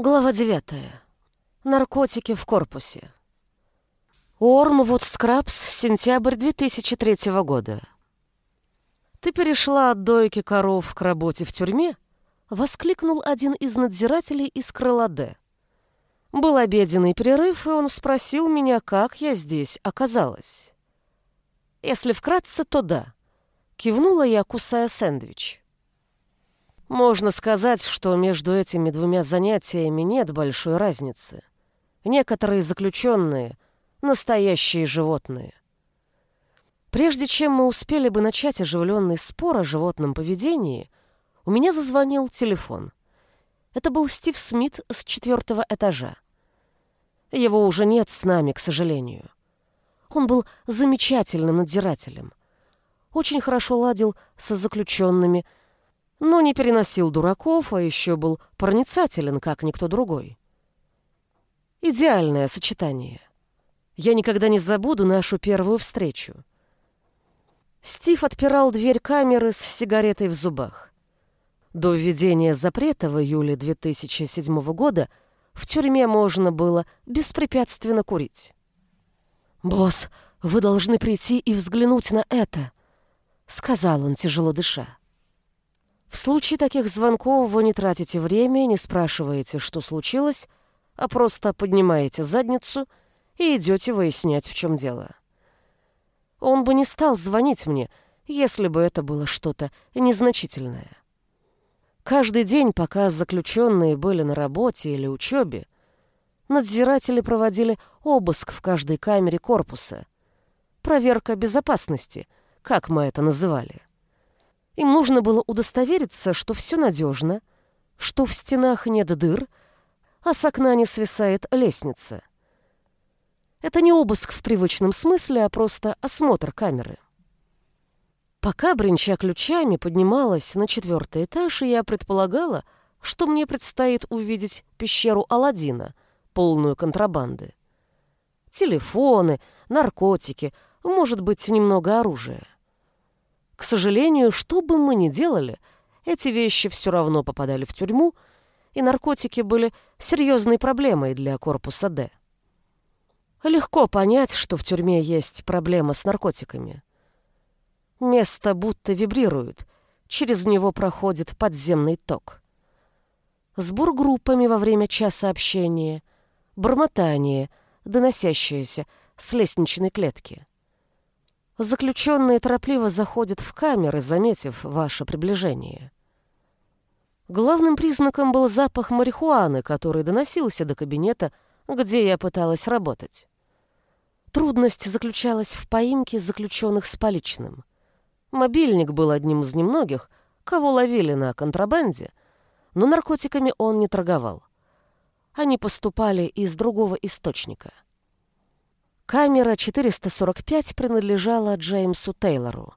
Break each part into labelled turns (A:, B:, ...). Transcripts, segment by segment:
A: Глава 9. Наркотики в корпусе. Ормвуд Скрабс, сентябрь 2003 года. «Ты перешла от дойки коров к работе в тюрьме?» — воскликнул один из надзирателей из крыла Д. Был обеденный перерыв, и он спросил меня, как я здесь оказалась. Если вкратце, то да. Кивнула я, кусая сэндвич. Можно сказать, что между этими двумя занятиями нет большой разницы. Некоторые заключенные — настоящие животные. Прежде чем мы успели бы начать оживленный спор о животном поведении, у меня зазвонил телефон. Это был Стив Смит с четвертого этажа. Его уже нет с нами, к сожалению. Он был замечательным надзирателем. Очень хорошо ладил со заключенными — но не переносил дураков, а еще был проницателен, как никто другой. Идеальное сочетание. Я никогда не забуду нашу первую встречу. Стив отпирал дверь камеры с сигаретой в зубах. До введения запрета в июле 2007 года в тюрьме можно было беспрепятственно курить. «Босс, вы должны прийти и взглянуть на это», — сказал он, тяжело дыша. В случае таких звонков вы не тратите время, не спрашиваете, что случилось, а просто поднимаете задницу и идете выяснять, в чем дело. Он бы не стал звонить мне, если бы это было что-то незначительное. Каждый день, пока заключенные были на работе или учебе, надзиратели проводили обыск в каждой камере корпуса. Проверка безопасности, как мы это называли. Им нужно было удостовериться, что все надежно, что в стенах нет дыр, а с окна не свисает лестница. Это не обыск в привычном смысле, а просто осмотр камеры. Пока, бренча ключами, поднималась на четвертый этаж, и я предполагала, что мне предстоит увидеть пещеру Аладдина, полную контрабанды. Телефоны, наркотики, может быть, немного оружия. К сожалению, что бы мы ни делали, эти вещи все равно попадали в тюрьму, и наркотики были серьезной проблемой для корпуса «Д». Легко понять, что в тюрьме есть проблема с наркотиками. Место будто вибрирует, через него проходит подземный ток. Сбор группами во время часа общения, бормотание, доносящееся с лестничной клетки. Заключенные торопливо заходят в камеры, заметив ваше приближение. Главным признаком был запах марихуаны, который доносился до кабинета, где я пыталась работать. Трудность заключалась в поимке заключенных с поличным. Мобильник был одним из немногих, кого ловили на контрабанде, но наркотиками он не торговал. Они поступали из другого источника — Камера 445 принадлежала Джеймсу Тейлору.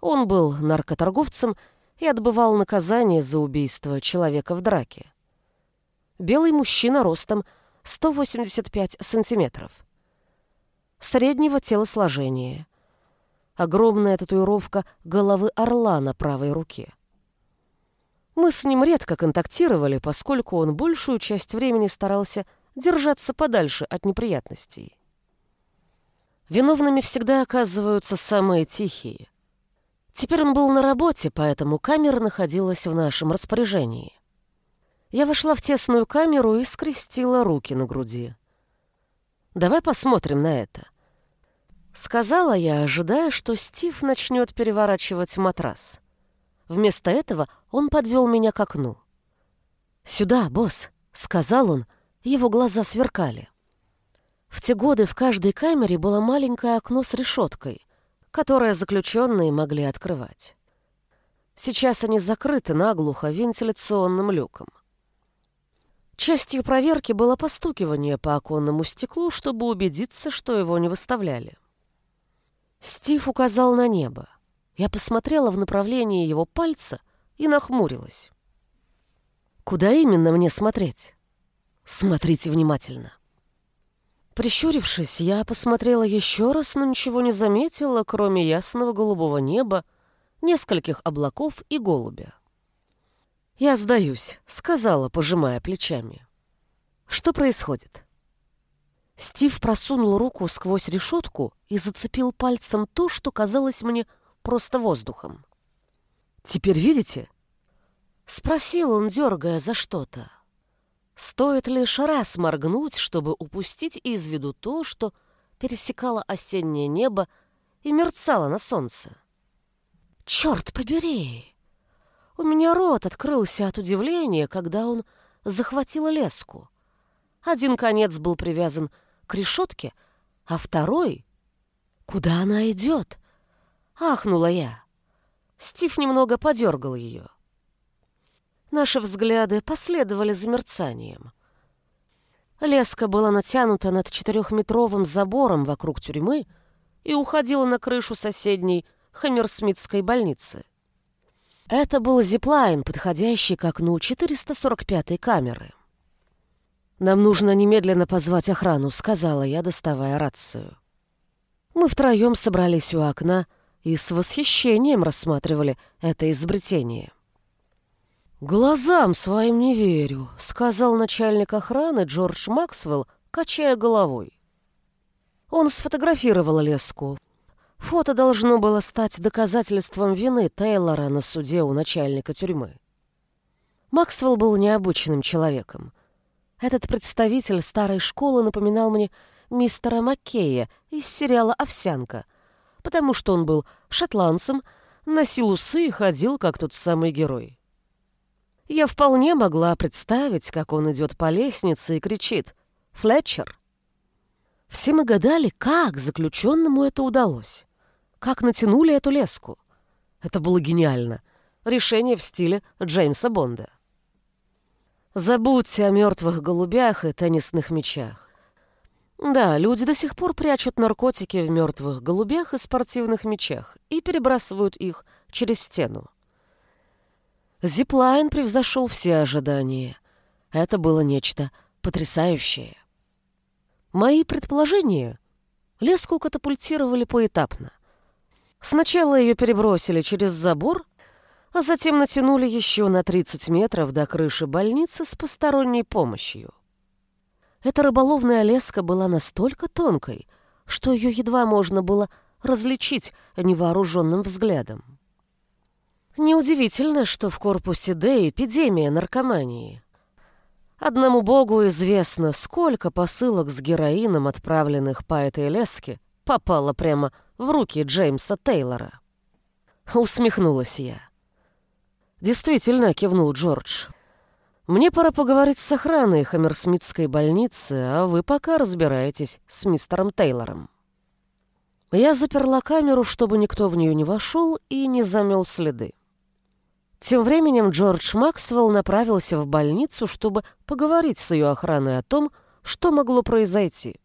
A: Он был наркоторговцем и отбывал наказание за убийство человека в драке. Белый мужчина ростом 185 сантиметров. Среднего телосложения. Огромная татуировка головы орла на правой руке. Мы с ним редко контактировали, поскольку он большую часть времени старался держаться подальше от неприятностей. Виновными всегда оказываются самые тихие. Теперь он был на работе, поэтому камера находилась в нашем распоряжении. Я вошла в тесную камеру и скрестила руки на груди. «Давай посмотрим на это», — сказала я, ожидая, что Стив начнет переворачивать матрас. Вместо этого он подвел меня к окну. «Сюда, босс», — сказал он, его глаза сверкали. В те годы в каждой камере было маленькое окно с решеткой, которое заключенные могли открывать. Сейчас они закрыты наглухо вентиляционным люком. Частью проверки было постукивание по оконному стеклу, чтобы убедиться, что его не выставляли. Стив указал на небо. Я посмотрела в направлении его пальца и нахмурилась. «Куда именно мне смотреть?» «Смотрите внимательно». Прищурившись, я посмотрела еще раз, но ничего не заметила, кроме ясного голубого неба, нескольких облаков и голубя. «Я сдаюсь», — сказала, пожимая плечами. «Что происходит?» Стив просунул руку сквозь решетку и зацепил пальцем то, что казалось мне просто воздухом. «Теперь видите?» Спросил он, дергая за что-то. Стоит лишь раз моргнуть, чтобы упустить из виду то, что пересекало осеннее небо и мерцало на солнце. «Черт побери!» У меня рот открылся от удивления, когда он захватил леску. Один конец был привязан к решетке, а второй... Куда она идет? Ахнула я. Стив немного подергал ее. Наши взгляды последовали за мерцанием. Леска была натянута над четырехметровым забором вокруг тюрьмы и уходила на крышу соседней Хаммерсмитской больницы. Это был зиплайн, подходящий к окну 445-й камеры. «Нам нужно немедленно позвать охрану», — сказала я, доставая рацию. Мы втроем собрались у окна и с восхищением рассматривали это изобретение. «Глазам своим не верю», — сказал начальник охраны Джордж Максвелл, качая головой. Он сфотографировал леску. Фото должно было стать доказательством вины Тейлора на суде у начальника тюрьмы. Максвелл был необычным человеком. Этот представитель старой школы напоминал мне мистера Маккея из сериала «Овсянка», потому что он был шотландцем, носил усы и ходил, как тот самый герой. Я вполне могла представить, как он идет по лестнице и кричит «Флетчер!». Все мы гадали, как заключенному это удалось. Как натянули эту леску. Это было гениально. Решение в стиле Джеймса Бонда. Забудьте о мертвых голубях и теннисных мячах. Да, люди до сих пор прячут наркотики в мертвых голубях и спортивных мячах и перебрасывают их через стену. Зиплайн превзошел все ожидания. Это было нечто потрясающее. Мои предположения леску катапультировали поэтапно. Сначала ее перебросили через забор, а затем натянули еще на 30 метров до крыши больницы с посторонней помощью. Эта рыболовная леска была настолько тонкой, что ее едва можно было различить невооруженным взглядом. Неудивительно, что в корпусе Д эпидемия наркомании. Одному богу известно, сколько посылок с героином, отправленных по этой леске, попало прямо в руки Джеймса Тейлора. Усмехнулась я. «Действительно», — кивнул Джордж. «Мне пора поговорить с охраной Хаммерсмитской больницы, а вы пока разбираетесь с мистером Тейлором». Я заперла камеру, чтобы никто в нее не вошел и не замел следы. Тем временем Джордж Максвелл направился в больницу, чтобы поговорить с ее охраной о том, что могло произойти.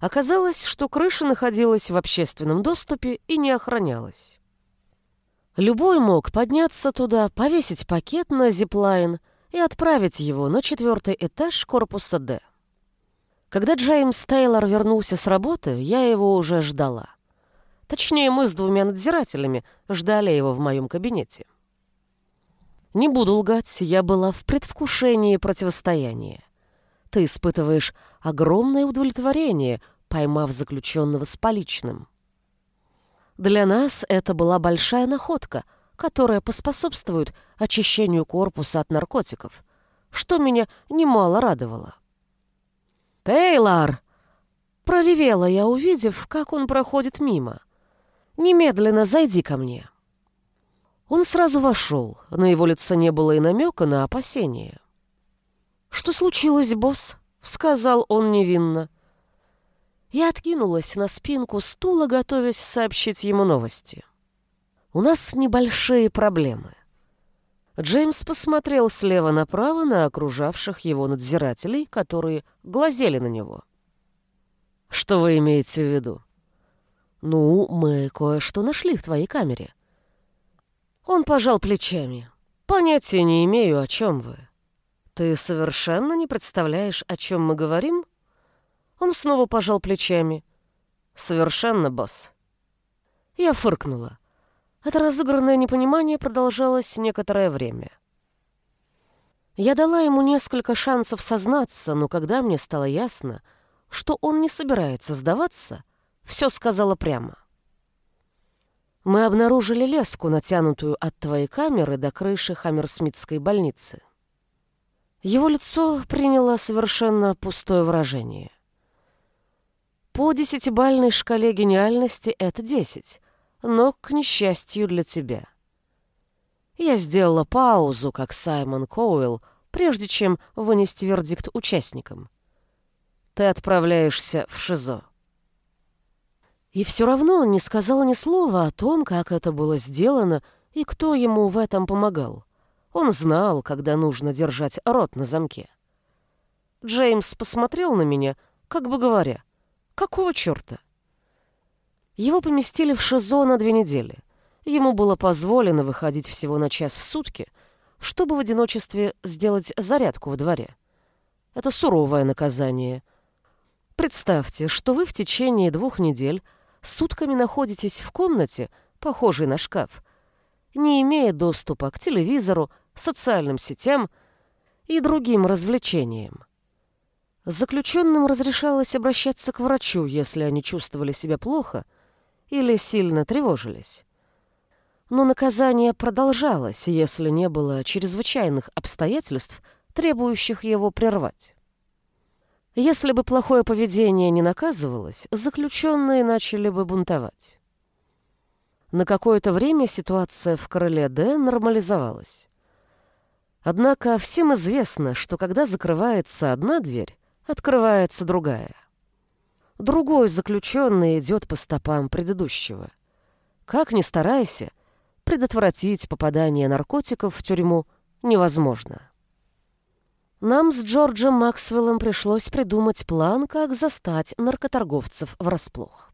A: Оказалось, что крыша находилась в общественном доступе и не охранялась. Любой мог подняться туда, повесить пакет на зиплайн и отправить его на четвертый этаж корпуса «Д». Когда Джеймс Тейлор вернулся с работы, я его уже ждала. Точнее, мы с двумя надзирателями ждали его в моем кабинете. Не буду лгать, я была в предвкушении противостояния. Ты испытываешь огромное удовлетворение, поймав заключенного с поличным. Для нас это была большая находка, которая поспособствует очищению корпуса от наркотиков, что меня немало радовало. «Тейлор!» — проревела я, увидев, как он проходит мимо. «Немедленно зайди ко мне». Он сразу вошел, на его лице не было и намека на опасение. «Что случилось, босс?» — сказал он невинно. Я откинулась на спинку стула, готовясь сообщить ему новости. «У нас небольшие проблемы». Джеймс посмотрел слева направо на окружавших его надзирателей, которые глазели на него. «Что вы имеете в виду?» «Ну, мы кое-что нашли в твоей камере», он пожал плечами. «Понятия не имею, о чем вы. Ты совершенно не представляешь, о чем мы говорим?» Он снова пожал плечами. «Совершенно, босс». Я фыркнула. Это разыгранное непонимание продолжалось некоторое время. Я дала ему несколько шансов сознаться, но когда мне стало ясно, что он не собирается сдаваться, все сказала прямо. Мы обнаружили леску, натянутую от твоей камеры до крыши Хаммерсмитской больницы. Его лицо приняло совершенно пустое выражение. По десятибальной шкале гениальности это десять, но, к несчастью для тебя. Я сделала паузу, как Саймон Коуэлл, прежде чем вынести вердикт участникам. Ты отправляешься в ШИЗО. И все равно он не сказал ни слова о том, как это было сделано и кто ему в этом помогал. Он знал, когда нужно держать рот на замке. Джеймс посмотрел на меня, как бы говоря, «Какого черта?» Его поместили в ШИЗО на две недели. Ему было позволено выходить всего на час в сутки, чтобы в одиночестве сделать зарядку во дворе. Это суровое наказание. Представьте, что вы в течение двух недель сутками находитесь в комнате, похожей на шкаф, не имея доступа к телевизору, социальным сетям и другим развлечениям. Заключенным разрешалось обращаться к врачу, если они чувствовали себя плохо или сильно тревожились. Но наказание продолжалось, если не было чрезвычайных обстоятельств, требующих его прервать. Если бы плохое поведение не наказывалось, заключенные начали бы бунтовать. На какое-то время ситуация в Короле Д нормализовалась. Однако всем известно, что когда закрывается одна дверь, открывается другая. Другой заключенный идет по стопам предыдущего. Как ни старайся, предотвратить попадание наркотиков в тюрьму невозможно. Нам с Джорджем Максвеллом пришлось придумать план, как застать наркоторговцев врасплох.